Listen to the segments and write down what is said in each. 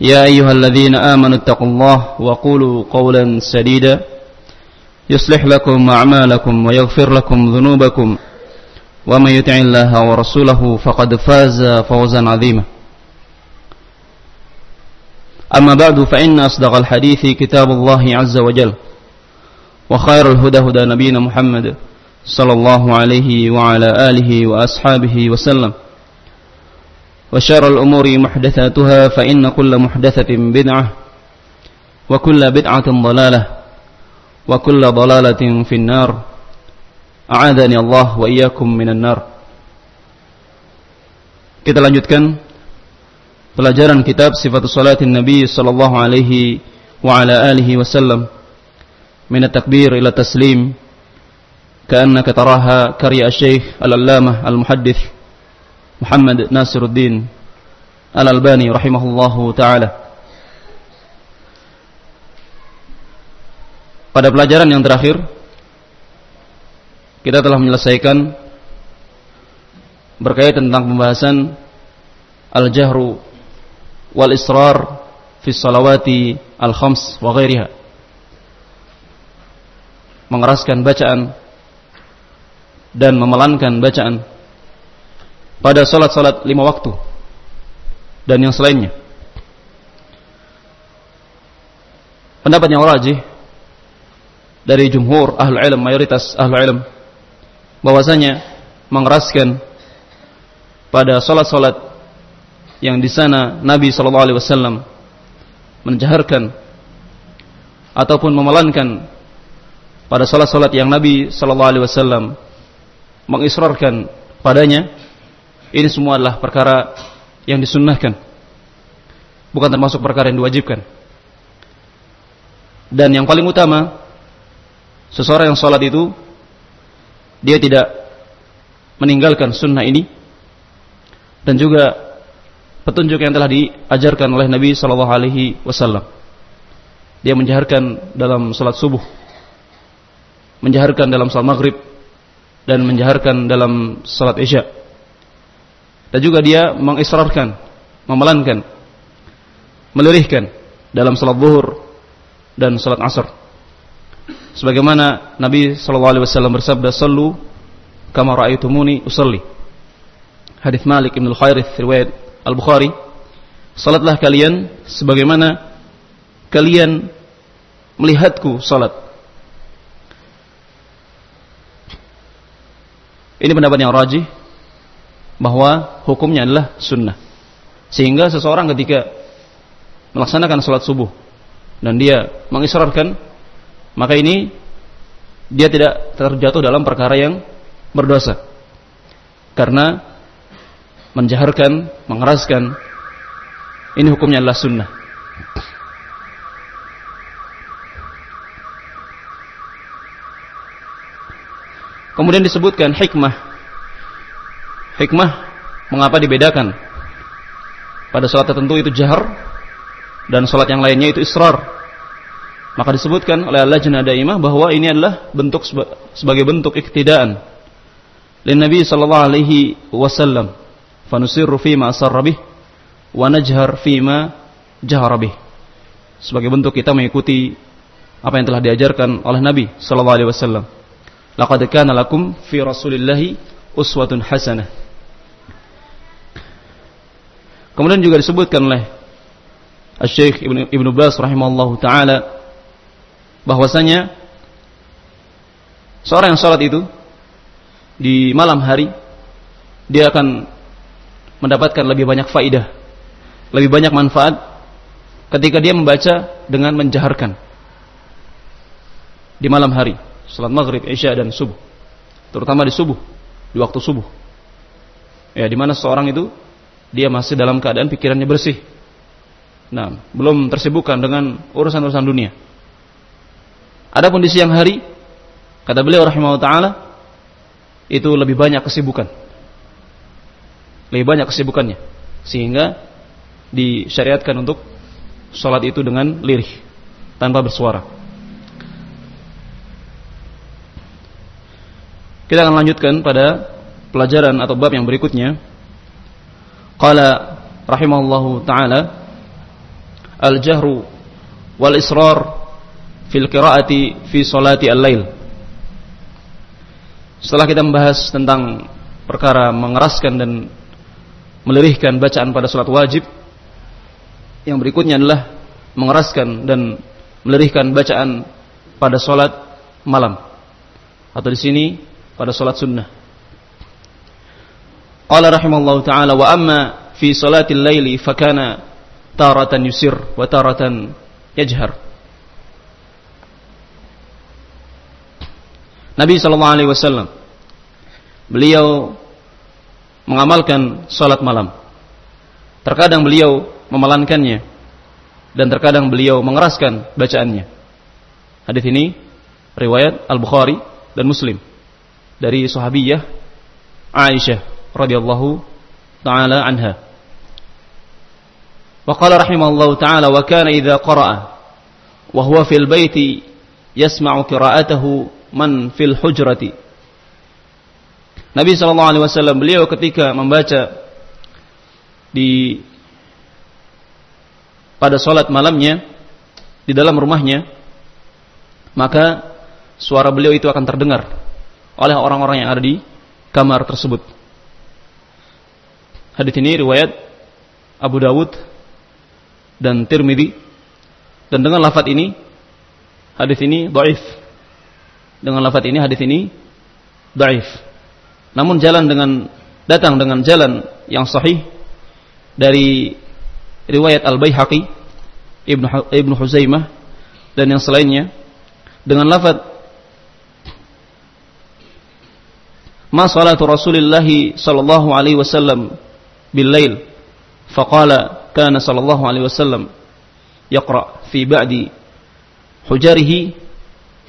يا أيها الذين آمنوا اتقوا الله وقولوا قولا سديدا. يصلح لكم أعمالكم ويغفر لكم ذنوبكم. ومن يطع الله ورسوله فقد فاز فوزا عظيما. أما بعد فإن أصدق الحديث كتاب الله عز وجل وخير الهدى هدى نبينا محمد صلى الله عليه وعلى آله وأصحابه وسلم. وشر الأمور محدثاتها فإن كل محدثة بدعة وكل بدعة ضلالة وكل ضلالة في النار أعاذني الله وإياكم من النار Kita lanjutkan pelajaran kitab Sifat Salatin Nabi sallallahu alaihi wa ala alihi wasallam min at-takbir ila taslim ka'annaka taraha karya Syekh Al-Allamah Al-Muhaddits Muhammad Nasiruddin Al-Albani rahimahullahu taala. Pada pelajaran yang terakhir kita telah menyelesaikan berkaitan tentang pembahasan al-jahru wal israr fi salawati al-khams wa ghairiha. Mengeraskan bacaan dan memelankan bacaan pada salat-salat lima waktu dan yang selainnya. Pendapat yang rajih dari jumhur ahlu ilm, mayoritas ahlu ilm bahwasanya mengeraskan pada salat-salat yang di sana Nabi sallallahu alaihi wasallam menjaharkan ataupun memelankan pada salat-salat yang Nabi sallallahu alaihi wasallam mengisrarkan padanya ini semua adalah perkara yang disunnahkan. Bukan termasuk perkara yang diwajibkan. Dan yang paling utama, seseorang yang sholat itu, dia tidak meninggalkan sunnah ini. Dan juga petunjuk yang telah diajarkan oleh Nabi Shallallahu Alaihi Wasallam. Dia menjaharkan dalam sholat subuh, menjaharkan dalam sholat maghrib, dan menjaharkan dalam sholat isya dan juga dia mengisrarkan, memelankan, melirihkan dalam salat zuhur dan salat asar. Sebagaimana Nabi sallallahu alaihi wasallam bersabda, "Sallu kama raaitumuni usalli." Hadis Malik bin Al-Khairith riwayat Al-Bukhari, "Salatlah kalian sebagaimana kalian melihatku salat." Ini pendapat yang rajih bahwa hukumnya adalah sunnah. Sehingga seseorang ketika melaksanakan sholat subuh dan dia mengisrarkan, maka ini dia tidak terjatuh dalam perkara yang berdosa. Karena menjaharkan, mengeraskan, ini hukumnya adalah sunnah. Kemudian disebutkan hikmah hikmah mengapa dibedakan? Pada sholat tertentu itu jahar dan sholat yang lainnya itu israr. Maka disebutkan oleh Allah Jannah Daimah bahwa ini adalah bentuk sebagai bentuk iktidaan lin Nabi sallallahu alaihi wasallam. Fanusirru fima asarra bih wa najhar fima jahara bih. Sebagai bentuk kita mengikuti apa yang telah diajarkan oleh Nabi sallallahu alaihi wasallam. Laqad kana lakum fi rasulillahi uswatun hasanah Kemudian juga disebutkan oleh Syekh Ibnu Ibnu Bas rahimallahu taala bahwasanya Seorang yang sholat itu di malam hari dia akan mendapatkan lebih banyak faidah, lebih banyak manfaat ketika dia membaca dengan menjaharkan di malam hari, salat maghrib, isya dan subuh, terutama di subuh, di waktu subuh. Ya, di mana seorang itu dia masih dalam keadaan pikirannya bersih. Nah, belum tersibukkan dengan urusan-urusan dunia. Adapun di siang hari, kata beliau rahimahullah taala, itu lebih banyak kesibukan lebih banyak kesibukannya sehingga disyariatkan untuk sholat itu dengan lirih tanpa bersuara kita akan lanjutkan pada pelajaran atau bab yang berikutnya qala rahimahullahu taala al-jahru wal israr fil qiraati fi salati al-lail setelah kita membahas tentang perkara mengeraskan dan melirihkan bacaan pada sholat wajib. Yang berikutnya adalah mengeraskan dan melirihkan bacaan pada sholat malam. Atau di sini pada sholat sunnah. Qala rahimallahu ta'ala wa amma fi salatil laili fakana taratan yusir wa taratan yajhar. Nabi sallallahu alaihi wasallam beliau mengamalkan salat malam. Terkadang beliau memelankannya dan terkadang beliau mengeraskan bacaannya. Hadis ini riwayat Al-Bukhari dan Muslim dari sahabiyah Aisyah radhiyallahu taala anha. Wa qala rahimahullahu taala wa kana idza qara'a wa huwa fil baiti yasma'u qira'atahu man fil hujrati Nabi Shallallahu Alaihi Wasallam beliau ketika membaca di pada sholat malamnya di dalam rumahnya maka suara beliau itu akan terdengar oleh orang-orang yang ada di kamar tersebut. Hadis ini riwayat Abu Dawud dan Tirmidzi dan dengan lafaz ini hadis ini dhaif. Dengan lafaz ini hadis ini dhaif. Namun jalan dengan datang dengan jalan yang sahih dari riwayat Al-Baihaqi, Ibnu Ibnu Huzaimah dan yang selainnya dengan lafaz Ma salatu Rasulillah sallallahu alaihi wasallam bil lail faqala kana sallallahu alaihi wasallam yaqra fi ba'di hujarihi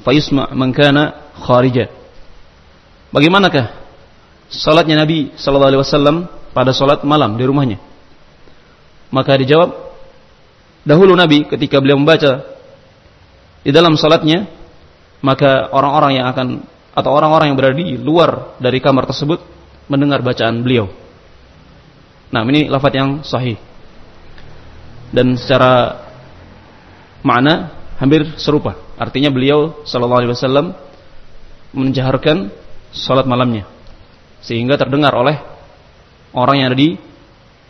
fayusma man kana kharija Bagaimanakah salatnya Nabi Sallallahu Alaihi Wasallam pada salat malam di rumahnya? Maka dijawab, dahulu Nabi ketika beliau membaca di dalam salatnya, maka orang-orang yang akan atau orang-orang yang berada di luar dari kamar tersebut mendengar bacaan beliau. Nah, ini lafaz yang sahih. Dan secara makna hampir serupa. Artinya beliau sallallahu alaihi wasallam menjaharkan salat malamnya sehingga terdengar oleh orang yang ada di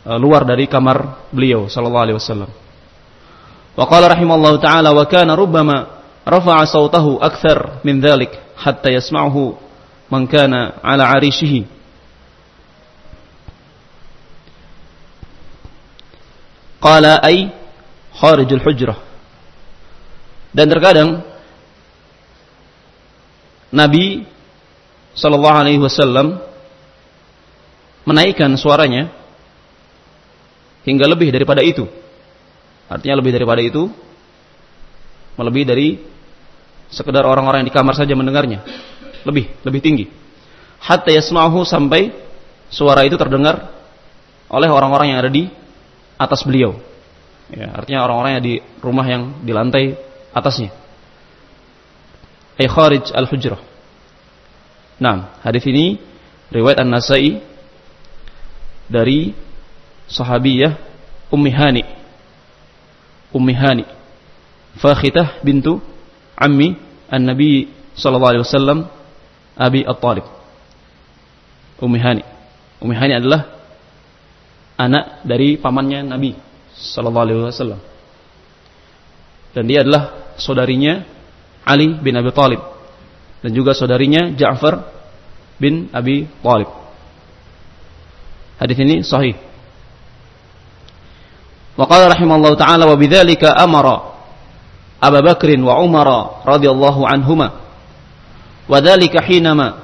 uh, luar dari kamar beliau sallallahu alaihi wasallam. Wa qala rahimallahu taala wa kana rubbama rafa'a sautahu akthar min dhalik hatta yasma'uhu man kana ala 'arishihi. Qala ay kharijul hujrah. Dan terkadang Nabi sallallahu alaihi wasallam menaikkan suaranya hingga lebih daripada itu. Artinya lebih daripada itu, melebihi dari sekedar orang-orang yang di kamar saja mendengarnya. Lebih, lebih tinggi. Hatta yasma'uhu sampai suara itu terdengar oleh orang-orang yang ada di atas beliau. Ya, artinya orang-orang yang di rumah yang di lantai atasnya. Ay kharij al-hujrah. Nah, hadis ini riwayat An-Nasai dari sahabiyah Ummi Hani. Ummi Hani. Fakhitah bintu ammi An-Nabi sallallahu alaihi wasallam Abi At-Talib. Ummi Hani. Ummi Hani adalah anak dari pamannya Nabi sallallahu alaihi wasallam. Dan dia adalah saudarinya Ali bin Abi Thalib dan juga saudarinya Ja'far bin Abi Thalib. Hadis ini sahih. Wa qala rahimallahu taala wa bidzalika amara Abu Bakr wa Umar radhiyallahu anhuma. Wa dzalika hinama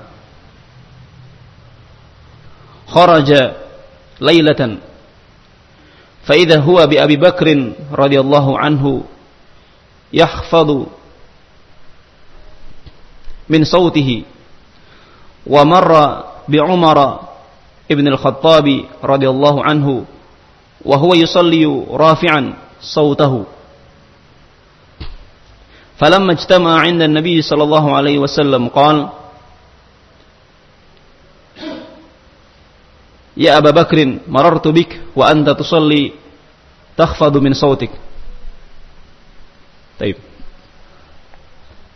kharaja lailatan فإذا هو بأبي بكر رضي الله عنه يحفظ من صوته ومر بعمر ابن الخطاب رضي الله عنه وهو يصلي رافعا صوته. فلما اجتمع عند النبي صلى الله عليه وسلم قال Ya Aba Bakrin, marartu bik wa anta tusalli takhfadu min sautik. Taib.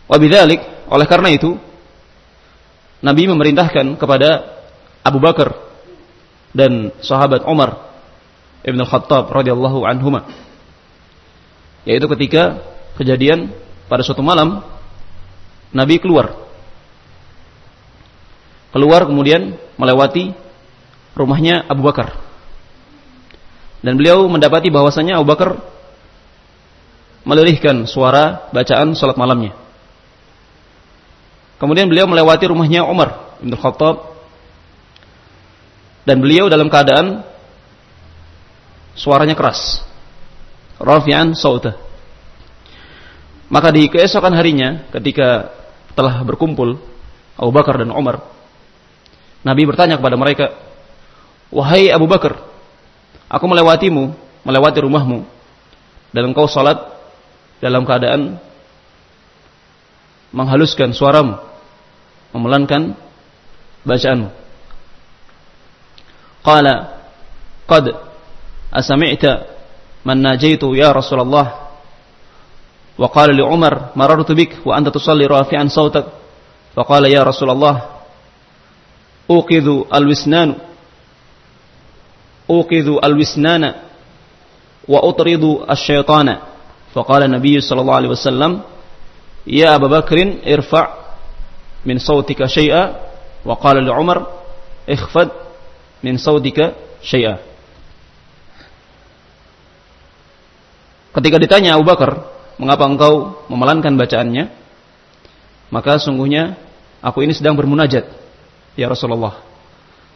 Wabidhalik, oleh karena itu, Nabi memerintahkan kepada Abu Bakar dan sahabat Umar Ibn Khattab radhiyallahu anhuma. Yaitu ketika kejadian pada suatu malam Nabi keluar. Keluar kemudian melewati rumahnya Abu Bakar. Dan beliau mendapati bahwasanya Abu Bakar melirihkan suara bacaan salat malamnya. Kemudian beliau melewati rumahnya Umar bin Khattab dan beliau dalam keadaan suaranya keras. Rafi'an sauta. Maka di keesokan harinya ketika telah berkumpul Abu Bakar dan Umar, Nabi bertanya kepada mereka, Wahai Abu Bakar, aku melewatimu, melewati rumahmu, dan engkau salat dalam keadaan menghaluskan suaramu, memelankan bacaanmu. Qala, qad asami'ta man najaitu ya Rasulullah. Wa qala li Umar marartu bik wa anta tusalli rafi'an sautak. Fa qala ya Rasulullah uqidhu uqidhu alwisnana wa utridu asyaitana faqala nabiy sallallahu alaihi wasallam ya Abu Bakrin irfa' min sautika syai'a wa qala li Umar ikhfad min sautika syai'a Ketika ditanya Abu Bakar, mengapa engkau memelankan bacaannya? Maka sungguhnya aku ini sedang bermunajat ya Rasulullah.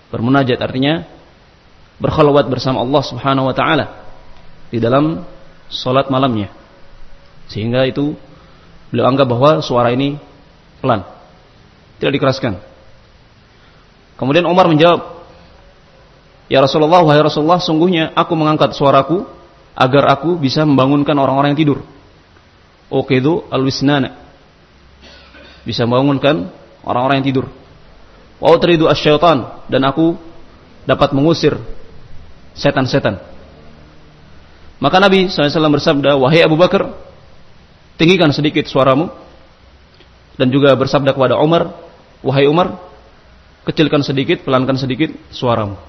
Bermunajat artinya berkhalwat bersama Allah Subhanahu wa taala di dalam salat malamnya. Sehingga itu beliau anggap bahwa suara ini pelan. Tidak dikeraskan. Kemudian Umar menjawab, "Ya Rasulullah, wahai Rasulullah, sungguhnya aku mengangkat suaraku agar aku bisa membangunkan orang-orang yang tidur." Oke itu alwisnana. Bisa membangunkan orang-orang yang tidur. Wa utridu asyaitan dan aku dapat mengusir setan-setan. Maka Nabi SAW bersabda, Wahai Abu Bakar, tinggikan sedikit suaramu. Dan juga bersabda kepada Umar, Wahai Umar, kecilkan sedikit, pelankan sedikit suaramu.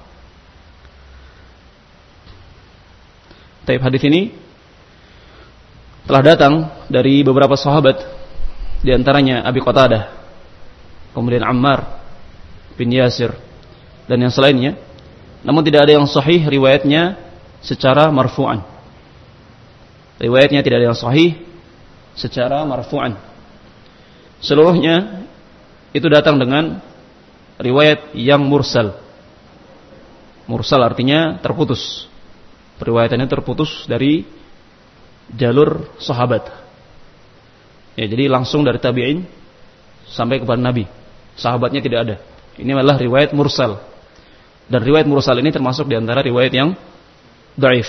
Taib hadis ini telah datang dari beberapa sahabat di antaranya Abi Qatadah, kemudian Ammar bin Yasir dan yang selainnya namun tidak ada yang sahih riwayatnya secara marfu'an. Riwayatnya tidak ada yang sahih secara marfu'an. Seluruhnya itu datang dengan riwayat yang mursal. Mursal artinya terputus. Periwayatannya terputus dari jalur sahabat. Ya, jadi langsung dari tabi'in sampai kepada Nabi. Sahabatnya tidak ada. Ini adalah riwayat mursal. Dan riwayat mursal ini termasuk di antara riwayat yang daif.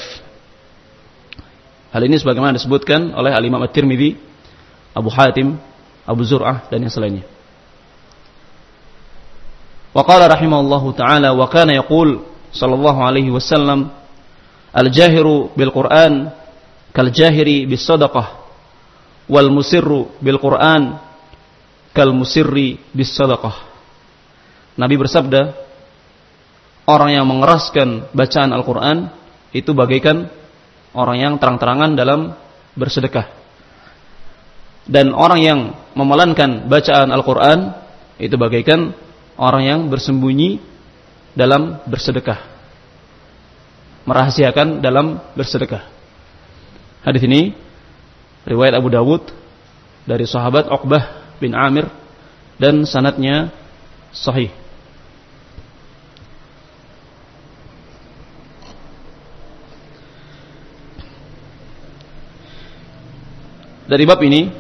Hal ini sebagaimana disebutkan oleh Al-Imam At-Tirmidzi, Abu Hatim, Abu Zur'ah dan yang selainnya. Wa qala rahimahullahu taala wa kana yaqul sallallahu alaihi wasallam al-jahiru bil Qur'an kal jahiri bis sadaqah wal musirru bil Qur'an kal musirri bis sadaqah. Nabi bersabda, orang yang mengeraskan bacaan Al-Quran itu bagaikan orang yang terang-terangan dalam bersedekah. Dan orang yang memelankan bacaan Al-Quran itu bagaikan orang yang bersembunyi dalam bersedekah. Merahasiakan dalam bersedekah. Hadis ini riwayat Abu Dawud dari sahabat Uqbah bin Amir dan sanatnya sahih. Dari bab ini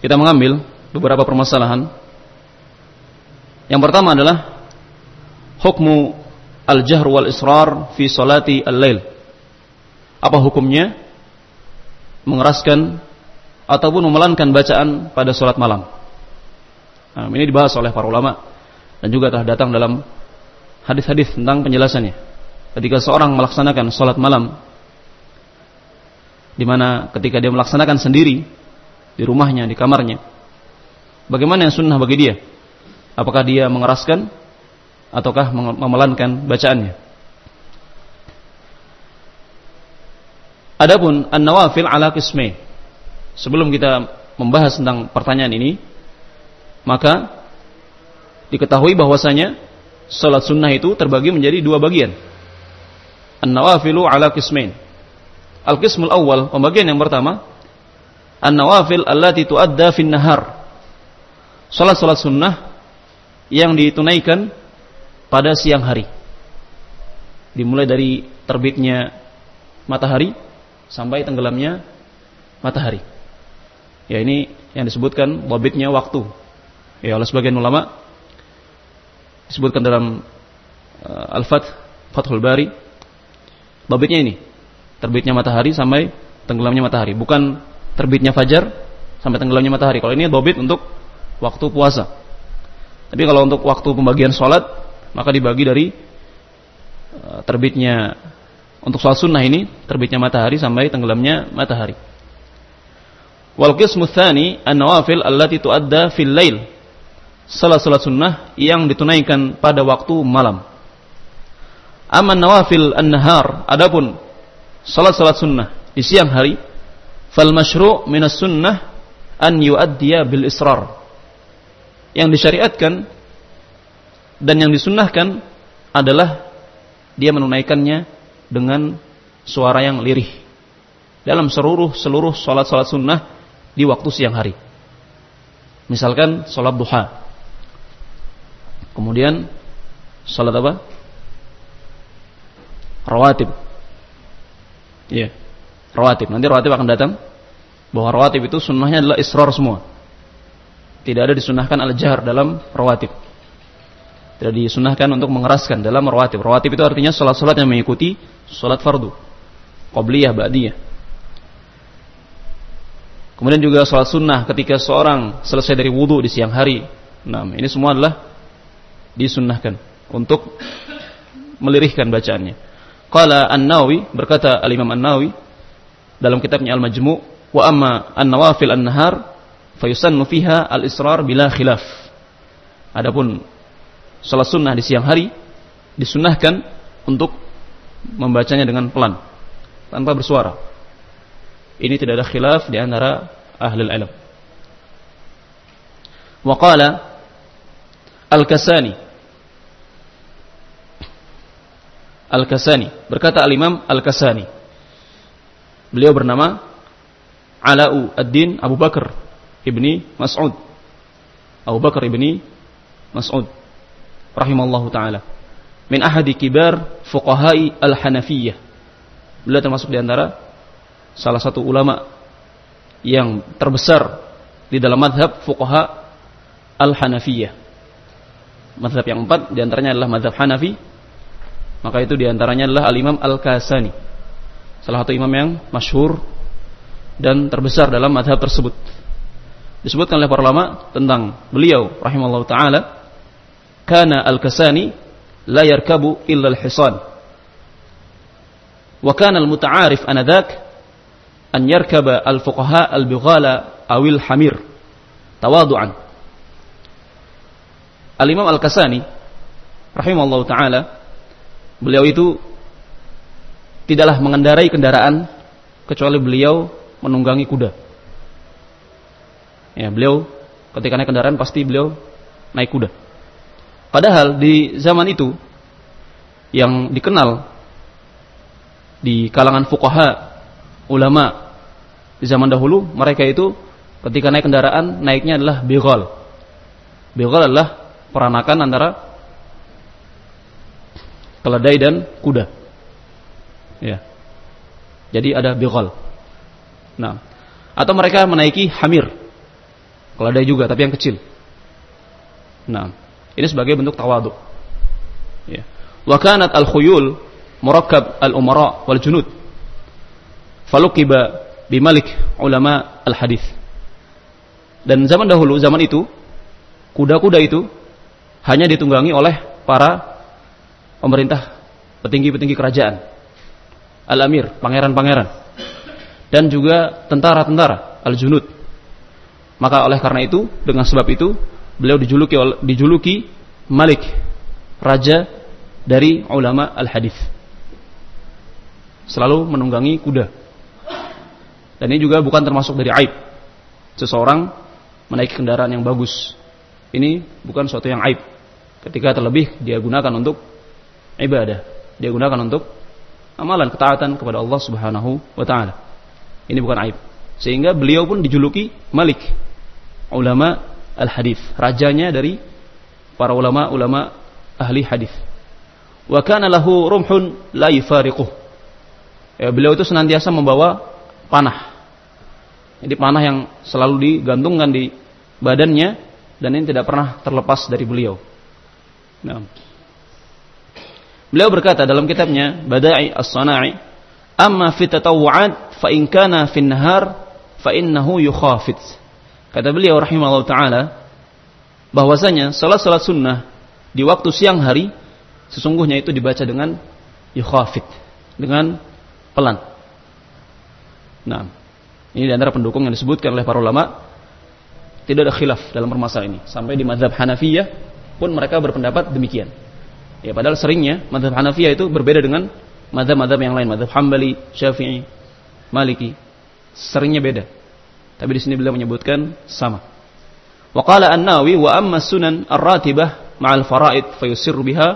kita mengambil beberapa permasalahan. Yang pertama adalah hukmu al-jahr wal israr fi salati al-lail. Apa hukumnya mengeraskan ataupun memelankan bacaan pada salat malam? Nah, ini dibahas oleh para ulama dan juga telah datang dalam hadis-hadis tentang penjelasannya. Ketika seorang melaksanakan salat malam di mana ketika dia melaksanakan sendiri di rumahnya, di kamarnya. Bagaimana yang sunnah bagi dia? Apakah dia mengeraskan ataukah memelankan bacaannya? Adapun an-nawafil ala qismain. Sebelum kita membahas tentang pertanyaan ini, maka diketahui bahwasanya salat sunnah itu terbagi menjadi dua bagian. An-nawafilu ala qismain Al-qismul awal, pembagian yang pertama, an-nawafil allati tuadda fin nahar. Salat-salat sunnah yang ditunaikan pada siang hari. Dimulai dari terbitnya matahari sampai tenggelamnya matahari. Ya ini yang disebutkan wabitnya waktu. Ya oleh sebagian ulama disebutkan dalam uh, Al-Fath Fathul Bari. Babitnya ini terbitnya matahari sampai tenggelamnya matahari, bukan terbitnya fajar sampai tenggelamnya matahari. Kalau ini dobit untuk waktu puasa. Tapi kalau untuk waktu pembagian sholat, maka dibagi dari eh, terbitnya untuk sholat sunnah ini terbitnya matahari sampai tenggelamnya matahari. Wal qismu tsani an-nawafil allati tuadda fil lail. Salat-salat sunnah yang ditunaikan pada waktu malam. Aman nawafil an-nahar, adapun salat-salat sunnah di siang hari, fal masyru' minas sunnah an yu'addiya bil israr. Yang disyariatkan dan yang disunnahkan adalah dia menunaikannya dengan suara yang lirih dalam seluruh seluruh salat-salat sunnah di waktu siang hari. Misalkan salat duha. Kemudian salat apa? Rawatib Iya. Rawatib. Nanti rawatib akan datang. Bahwa rawatib itu sunnahnya adalah israr semua. Tidak ada disunahkan al-jahar dalam rawatib. Tidak disunahkan untuk mengeraskan dalam rawatib. Rawatib itu artinya salat-salat yang mengikuti salat fardu. Qobliyah, ba'diyah. Kemudian juga salat sunnah ketika seorang selesai dari wudhu di siang hari. Nah, ini semua adalah disunnahkan untuk melirihkan bacaannya. Qala An-Nawawi berkata Al-Imam An-Nawawi dalam kitabnya Al-Majmu' wa amma an-nawafil an-nahar fayusannu fiha al-israr bila khilaf. Adapun salat sunnah di siang hari disunahkan untuk membacanya dengan pelan tanpa bersuara. Ini tidak ada khilaf di antara ahli ilmu. Wa qala Al-Kasani Al-Kasani. Berkata Al-Imam Al-Kasani. Beliau bernama Ala'u Ad-Din Abu Bakar ibni Mas'ud. Abu Bakar ibni Mas'ud. Rahimallahu ta'ala. Min ahadi kibar fuqahai al-Hanafiyah. Beliau termasuk di antara salah satu ulama yang terbesar di dalam madhab fuqaha al-Hanafiyah. Madhab yang empat di antaranya adalah madhab Hanafi maka itu di antaranya adalah Al-Imam Al-Kasani. Salah satu imam yang masyhur dan terbesar dalam madhab tersebut. Disebutkan oleh para ulama tentang beliau rahimallahu taala, kana Al-Kasani la yarkabu illa al-hisan. Wa kana al-muta'arif anadak an yarkaba al-fuqaha al-bighala awil hamir tawadu'an. Al-Imam Al-Kasani rahimallahu taala beliau itu tidaklah mengendarai kendaraan kecuali beliau menunggangi kuda. Ya, beliau ketika naik kendaraan pasti beliau naik kuda. Padahal di zaman itu yang dikenal di kalangan fuqaha, ulama di zaman dahulu mereka itu ketika naik kendaraan naiknya adalah bighal. Bighal adalah peranakan antara keledai dan kuda. Ya. Jadi ada bighal. Nah, atau mereka menaiki hamir. Keledai juga tapi yang kecil. Nah, ini sebagai bentuk tawadu. Ya. Wa al-khuyul murakkab al-umara wal junud. Faluqiba bimalik ulama al-hadis. Dan zaman dahulu, zaman itu, kuda-kuda itu hanya ditunggangi oleh para pemerintah, petinggi-petinggi kerajaan. Al-amir, pangeran-pangeran. Dan juga tentara-tentara, al-junud. Maka oleh karena itu, dengan sebab itu, beliau dijuluki dijuluki Malik, raja dari ulama al-hadis. Selalu menunggangi kuda. Dan ini juga bukan termasuk dari aib. Seseorang menaiki kendaraan yang bagus. Ini bukan suatu yang aib. Ketika terlebih dia gunakan untuk ibadah. Dia gunakan untuk amalan ketaatan kepada Allah Subhanahu wa taala. Ini bukan aib. Sehingga beliau pun dijuluki Malik. Ulama al-hadis, rajanya dari para ulama-ulama ahli hadis. Wa kana lahu rumhun la. Ya, beliau itu senantiasa membawa panah. Jadi panah yang selalu digantungkan di badannya dan ini tidak pernah terlepas dari beliau. Nah. Beliau berkata dalam kitabnya Bada'i As-Sana'i, "Amma fi tatawwu'at fa in kana fi nahar fa innahu yukhafit." Kata beliau rahimahullah taala bahwasanya salat-salat sunnah di waktu siang hari sesungguhnya itu dibaca dengan yukhafit, dengan pelan. Nah, ini di antara pendukung yang disebutkan oleh para ulama tidak ada khilaf dalam permasalahan ini. Sampai di mazhab Hanafiyah pun mereka berpendapat demikian. Ya, padahal seringnya mazhab Hanafiyah itu berbeda dengan mazhab-mazhab yang lain, mazhab Hambali, Syafi'i, Maliki. Seringnya beda. Tapi di sini beliau menyebutkan sama. Wa qala An-Nawawi wa amma sunan ar-ratibah ma'al faraid fayusirru biha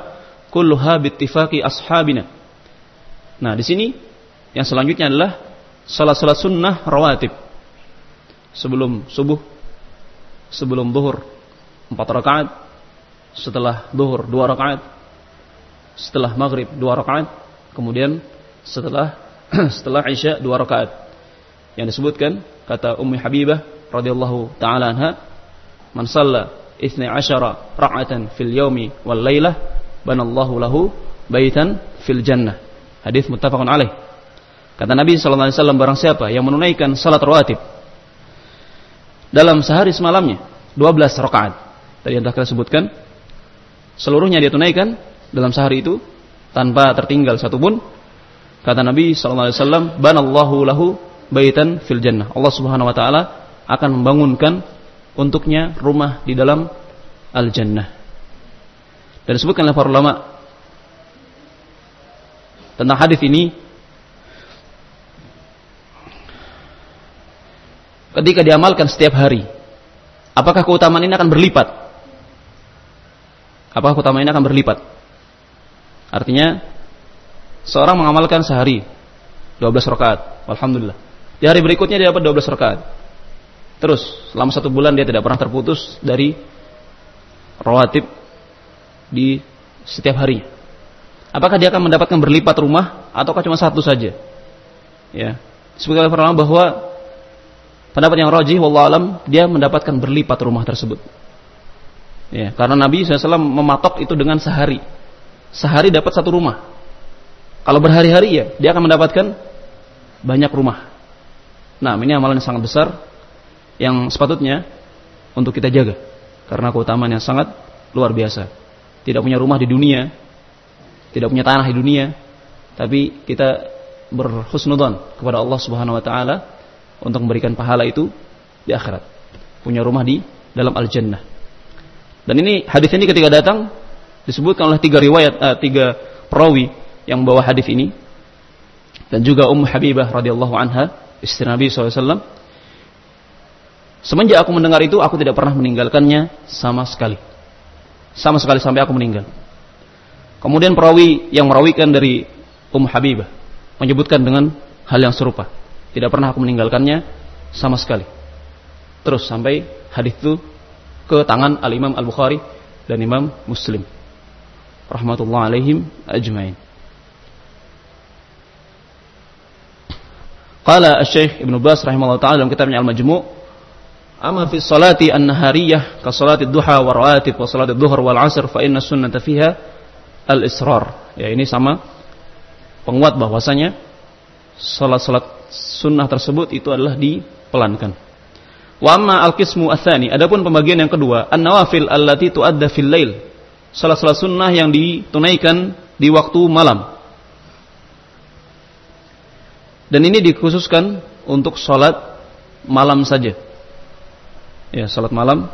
kulluha bittifaqi ashabina. Nah, di sini yang selanjutnya adalah salat-salat sunnah rawatib. Sebelum subuh, sebelum zuhur 4 rakaat, setelah zuhur 2 rakaat, setelah maghrib 2 rakaat, kemudian setelah setelah isya 2 rakaat. Yang disebutkan kata Ummi Habibah radhiyallahu taala anha man shalla 12 ra'atan fil yaumi wal lailah banallahu lahu baitan fil jannah. Hadis muttafaqun alaih. Kata Nabi sallallahu alaihi wasallam barang siapa yang menunaikan salat rawatib dalam sehari semalamnya 12 rakaat. Tadi yang telah kita sebutkan seluruhnya dia tunaikan dalam sehari itu tanpa tertinggal satu pun kata Nabi sallallahu alaihi wasallam banallahu lahu baitan fil jannah. Allah Subhanahu wa taala akan membangunkan untuknya rumah di dalam al jannah. Dan disebutkan oleh para ulama tentang hadis ini ketika diamalkan setiap hari apakah keutamaan ini akan berlipat apakah keutamaan ini akan berlipat artinya seorang mengamalkan sehari 12 rakaat alhamdulillah di hari berikutnya dia dapat 12 rakaat. Terus selama satu bulan dia tidak pernah terputus dari rawatib di setiap hari. Apakah dia akan mendapatkan berlipat rumah ataukah cuma satu saja? Ya. Sebagai ulama bahwa pendapat yang rajih wallahu alam dia mendapatkan berlipat rumah tersebut. Ya, karena Nabi SAW mematok itu dengan sehari. Sehari dapat satu rumah. Kalau berhari-hari ya, dia akan mendapatkan banyak rumah. Nah, ini amalan yang sangat besar yang sepatutnya untuk kita jaga karena keutamaan yang sangat luar biasa. Tidak punya rumah di dunia, tidak punya tanah di dunia, tapi kita berhusnudzon kepada Allah Subhanahu wa taala untuk memberikan pahala itu di akhirat. Punya rumah di dalam al-jannah. Dan ini hadis ini ketika datang disebutkan oleh tiga riwayat uh, tiga perawi yang membawa hadis ini dan juga Ummu Habibah radhiyallahu anha istri Nabi SAW Semenjak aku mendengar itu, aku tidak pernah meninggalkannya sama sekali. Sama sekali sampai aku meninggal. Kemudian perawi yang merawikan dari Um Habibah menyebutkan dengan hal yang serupa. Tidak pernah aku meninggalkannya sama sekali. Terus sampai hadis itu ke tangan Al Imam Al Bukhari dan Imam Muslim. Rahmatullah alaihim ajmain. Qala Syekh Ibnu Bas rahimahullah taala dalam kitabnya Al-Majmu' Amma fi salati an-nahariyah ka salati duha wa rawatib wa salati dhuhr wal asr fa inna sunnata fiha al-israr. Ya ini sama penguat bahwasanya salat-salat sunnah tersebut itu adalah dipelankan. Wa amma al-qismu ats-tsani, adapun pembagian yang kedua, an-nawafil allati tuadda fil lail. Salat-salat sunnah yang ditunaikan di waktu malam. Dan ini dikhususkan untuk salat malam saja ya salat malam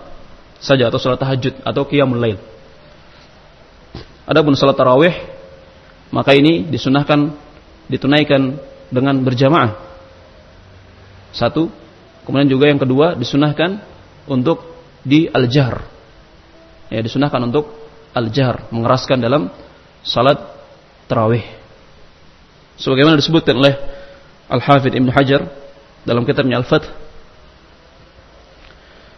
saja atau salat tahajud atau qiyamul lail. Adapun salat tarawih maka ini disunahkan ditunaikan dengan berjamaah. Satu, kemudian juga yang kedua disunahkan untuk di al-jahr. Ya, disunahkan untuk al-jahr, mengeraskan dalam salat tarawih. Sebagaimana disebutkan oleh Al-Hafidh Ibn Hajar dalam kitabnya Al-Fath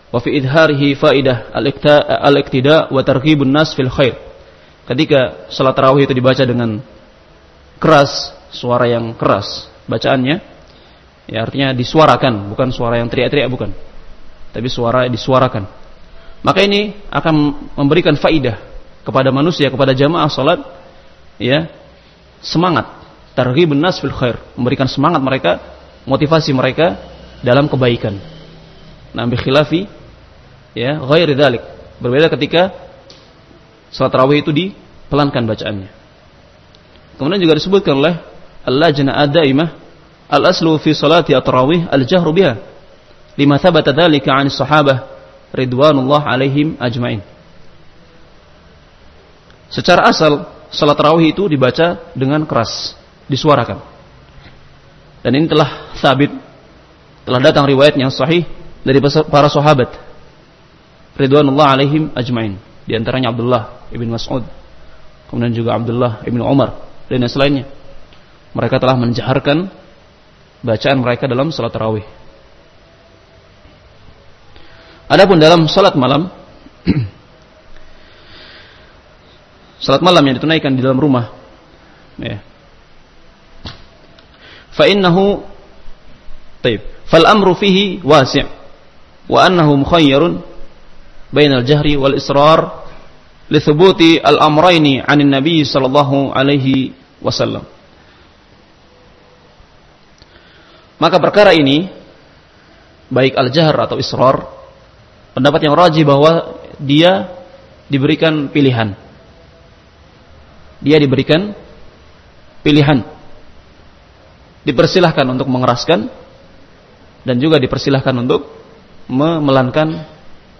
wa fi idharihi faidah al-iktida wa targhibun nas fil khair. Ketika salat tarawih itu dibaca dengan keras, suara yang keras bacaannya, ya artinya disuarakan, bukan suara yang teriak-teriak bukan. Tapi suara disuarakan. Maka ini akan memberikan faidah kepada manusia, kepada jamaah salat ya, semangat. Targhibun nas fil khair, memberikan semangat mereka, motivasi mereka dalam kebaikan. Nah, bi khilafi ya ghairi dzalik berbeda ketika salat tarawih itu dipelankan bacaannya. Kemudian juga disebutkan oleh al-lajna ad-daimah al-aslu fi salati at-tarawih al-jahru biha lima thabata dzalika 'an sahabah ridwanullah alaihim ajmain secara asal salat tarawih itu dibaca dengan keras disuarakan dan ini telah sabit telah datang riwayat yang sahih dari para sahabat ridwanullah alaihim ajmain. Di antaranya Abdullah ibn Mas'ud, kemudian juga Abdullah ibn Umar dan yang selainnya. Mereka telah menjaharkan bacaan mereka dalam salat tarawih. Adapun dalam salat malam, salat malam yang ditunaikan di dalam rumah, ya. Fa innahu Taib. Fal amru fihi wasi' wa annahu mukhayyarun bainal jahri wal israr li thubuti al amrayni 'an nabi sallallahu alaihi wasallam. Maka perkara ini baik al-jahr atau israr pendapat yang rajih bahwa dia diberikan pilihan. Dia diberikan pilihan. Dipersilahkan untuk mengeraskan dan juga dipersilahkan untuk memelankan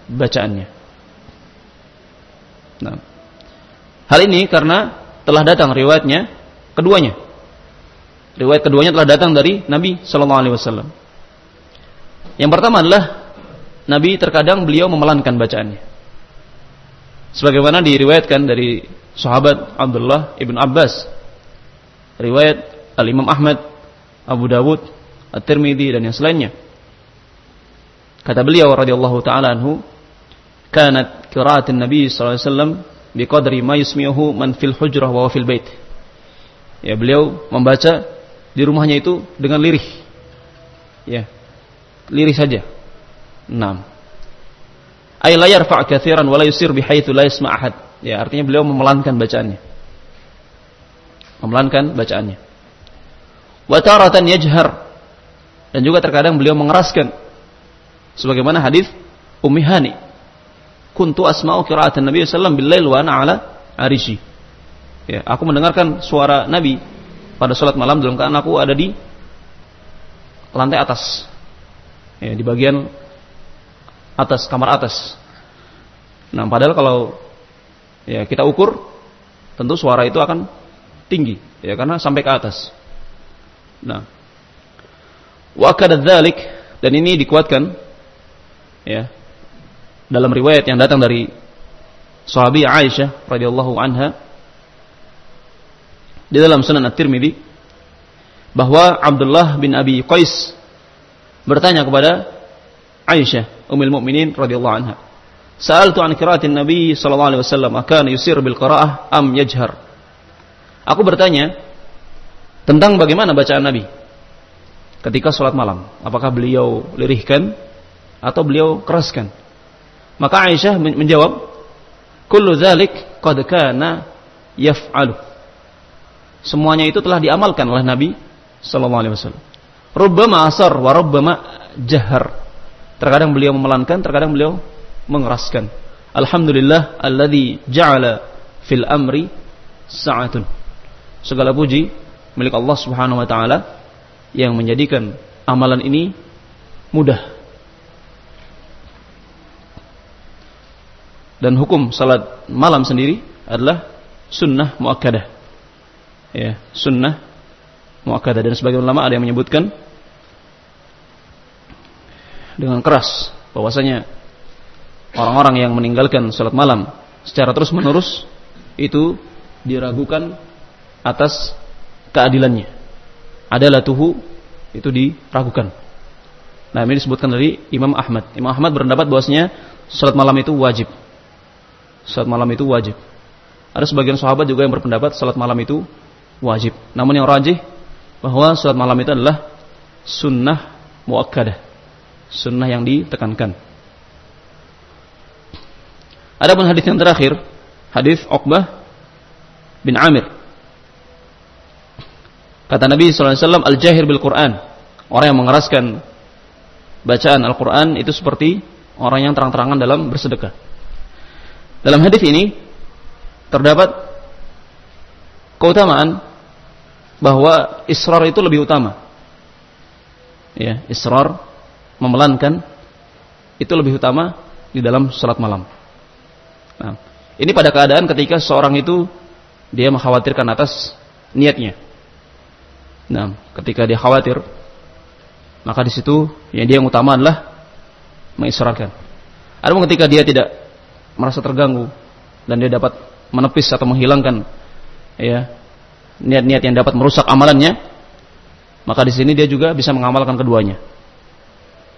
bacaannya. Nah, hal ini karena telah datang riwayatnya keduanya. Riwayat keduanya telah datang dari Nabi Wasallam. Yang pertama adalah Nabi terkadang beliau memelankan bacaannya. Sebagaimana diriwayatkan dari sahabat Abdullah ibn Abbas, riwayat Al Imam Ahmad, Abu Dawud, At-Tirmidzi dan yang selainnya. Kata beliau radhiyallahu taala anhu, kanat qira'atun Nabi sallallahu alaihi wasallam biqadri ma yusmi'uhu man fil hujrah wa fil bait. Ya, beliau membaca di rumahnya itu dengan lirih. Ya. Lirih saja. Enam. Ay la yarfa' katsiran wa la yusir bihaitsu la yasma' ahad. Ya, artinya beliau memelankan bacaannya. Memelankan bacaannya. Wa taratan yajhar. Dan juga terkadang beliau mengeraskan. Sebagaimana hadis Ummi Hani kuntu asma'u qira'atan Nabi sallallahu alaihi wasallam wa ala arishi. Ya, aku mendengarkan suara Nabi pada salat malam dalam keadaan aku ada di lantai atas. Ya, di bagian atas kamar atas. Nah, padahal kalau ya kita ukur tentu suara itu akan tinggi ya karena sampai ke atas. Nah, wa dan ini dikuatkan Ya. Dalam riwayat yang datang dari sahabi Aisyah radhiyallahu anha di dalam Sunan At-Tirmidzi bahwa Abdullah bin Abi Qais bertanya kepada Aisyah Ummul Mukminin radhiyallahu anha Sa'altu an qiraatin Nabi sallallahu alaihi wasallam akan yusir bil qiraah am yajhar Aku bertanya tentang bagaimana bacaan Nabi ketika sholat malam. Apakah beliau lirihkan atau beliau keraskan? Maka Aisyah menjawab, "Kullu dzalik qad kana yaf'alu." Semuanya itu telah diamalkan oleh Nabi sallallahu alaihi wasallam. Rubbama asar wa rubbama jahar. Terkadang beliau memelankan, terkadang beliau mengeraskan. Alhamdulillah alladzi ja'ala fil amri sa'atun. Segala puji milik Allah Subhanahu wa taala yang menjadikan amalan ini mudah. Dan hukum salat malam sendiri adalah sunnah muakkadah. Ya, sunnah muakkadah dan sebagian ulama ada yang menyebutkan dengan keras bahwasanya orang-orang yang meninggalkan salat malam secara terus-menerus itu diragukan atas keadilannya adalah tuhu itu diragukan. Nah, ini disebutkan dari Imam Ahmad. Imam Ahmad berpendapat bahwasanya salat malam itu wajib. Salat malam itu wajib. Ada sebagian sahabat juga yang berpendapat salat malam itu wajib. Namun yang rajih bahwa salat malam itu adalah sunnah muakkadah. Sunnah yang ditekankan. Adapun hadis yang terakhir, hadis Uqbah bin Amir Kata Nabi SAW, Al-Jahir bil-Quran. Orang yang mengeraskan bacaan Al-Quran itu seperti orang yang terang-terangan dalam bersedekah. Dalam hadis ini, terdapat keutamaan bahwa israr itu lebih utama. Ya, israr memelankan itu lebih utama di dalam salat malam. Nah, ini pada keadaan ketika seorang itu dia mengkhawatirkan atas niatnya Nah, ketika dia khawatir, maka di situ yang dia yang utama adalah mengisrakan. Adapun ketika dia tidak merasa terganggu dan dia dapat menepis atau menghilangkan ya niat-niat yang dapat merusak amalannya, maka di sini dia juga bisa mengamalkan keduanya.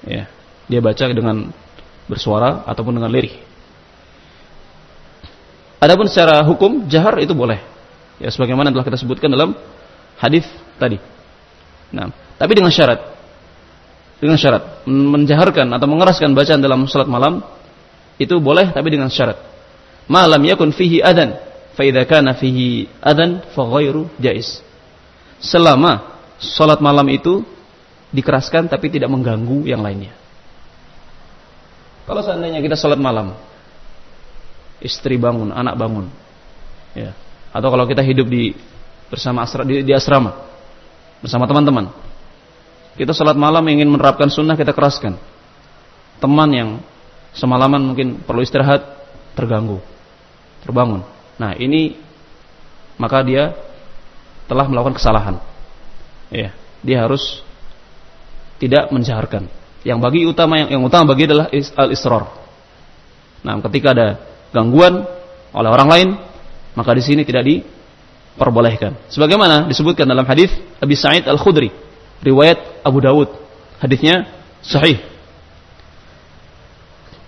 Ya, dia baca dengan bersuara ataupun dengan lirih. Adapun secara hukum jahar itu boleh. Ya sebagaimana telah kita sebutkan dalam hadis tadi. Nah, tapi dengan syarat dengan syarat menjaharkan atau mengeraskan bacaan dalam salat malam itu boleh tapi dengan syarat. Malam yakun fihi adan, fa idza kana fihi adan fa ghairu jais. Selama salat malam itu dikeraskan tapi tidak mengganggu yang lainnya. Kalau seandainya kita salat malam, istri bangun, anak bangun, ya, atau kalau kita hidup di bersama asra, di, di asrama bersama teman-teman. Kita sholat malam ingin menerapkan sunnah kita keraskan. Teman yang semalaman mungkin perlu istirahat terganggu, terbangun. Nah ini maka dia telah melakukan kesalahan. Ya, dia harus tidak menjaharkan. Yang bagi utama yang, yang utama bagi adalah al-israr. Nah, ketika ada gangguan oleh orang lain, maka di sini tidak di perbolehkan. Sebagaimana disebutkan dalam hadis Abi Sa'id Al-Khudri, riwayat Abu Dawud. Hadisnya sahih.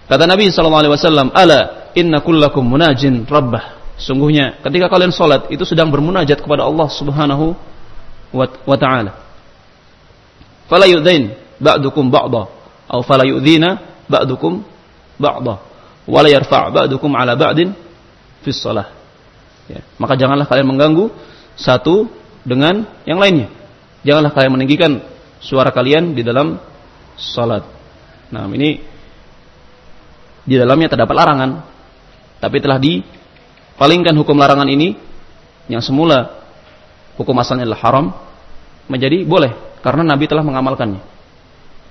Kata Nabi sallallahu alaihi wasallam, "Ala inna kullakum munajin rabbah." Sungguhnya ketika kalian salat itu sedang bermunajat kepada Allah Subhanahu wa taala. Fala yu'dhin ba'dukum ba'dha atau fala yu'dhina ba'dukum ba'dha wa la yarfa' ba'dukum 'ala ba'din fi shalah. Ya. Maka janganlah kalian mengganggu satu dengan yang lainnya. Janganlah kalian meninggikan suara kalian di dalam salat. Nah, ini di dalamnya terdapat larangan, tapi telah dipalingkan hukum larangan ini yang semula hukum asalnya adalah haram menjadi boleh karena Nabi telah mengamalkannya.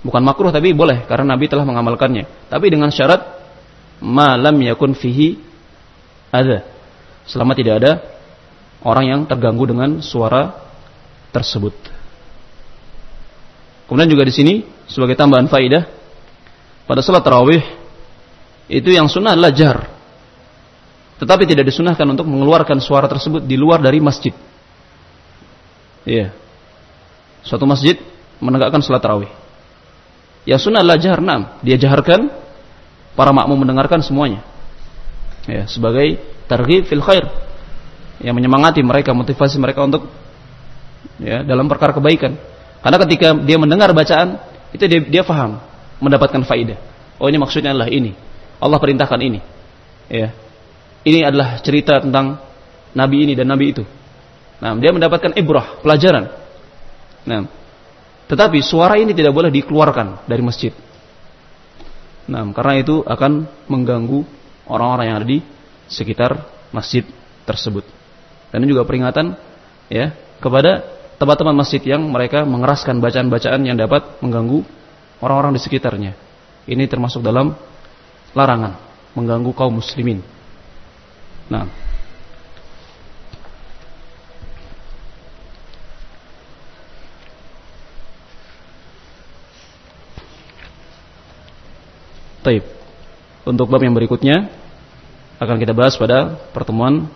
Bukan makruh tapi boleh karena Nabi telah mengamalkannya. Tapi dengan syarat malam yakun fihi ada selama tidak ada orang yang terganggu dengan suara tersebut. Kemudian juga di sini sebagai tambahan faidah pada salat tarawih itu yang sunnah adalah jar. Tetapi tidak disunahkan untuk mengeluarkan suara tersebut di luar dari masjid. Iya. Suatu masjid menegakkan salat tarawih. Yang sunnah adalah jahar enam. Dia jaharkan, para makmum mendengarkan semuanya. Ya, sebagai targhib fil khair. Yang menyemangati mereka, motivasi mereka untuk ya, dalam perkara kebaikan. Karena ketika dia mendengar bacaan, itu dia, dia faham, mendapatkan faidah. Oh ini maksudnya adalah ini. Allah perintahkan ini. Ya. Ini adalah cerita tentang nabi ini dan nabi itu. Nah, dia mendapatkan ibrah, pelajaran. Nah, tetapi suara ini tidak boleh dikeluarkan dari masjid. Nah, karena itu akan mengganggu orang-orang yang ada di sekitar masjid tersebut. Dan ini juga peringatan ya kepada tempat-tempat masjid yang mereka mengeraskan bacaan-bacaan yang dapat mengganggu orang-orang di sekitarnya. Ini termasuk dalam larangan mengganggu kaum muslimin. Nah, Taib. Untuk bab yang berikutnya akan kita bahas pada pertemuan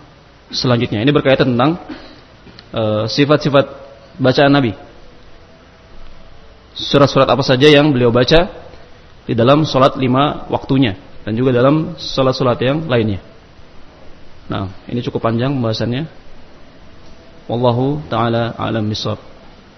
selanjutnya. Ini berkaitan tentang eh, sifat-sifat uh, bacaan Nabi. Surat-surat apa saja yang beliau baca di dalam sholat lima waktunya dan juga dalam sholat-sholat yang lainnya. Nah, ini cukup panjang pembahasannya. Wallahu taala alam bisawab.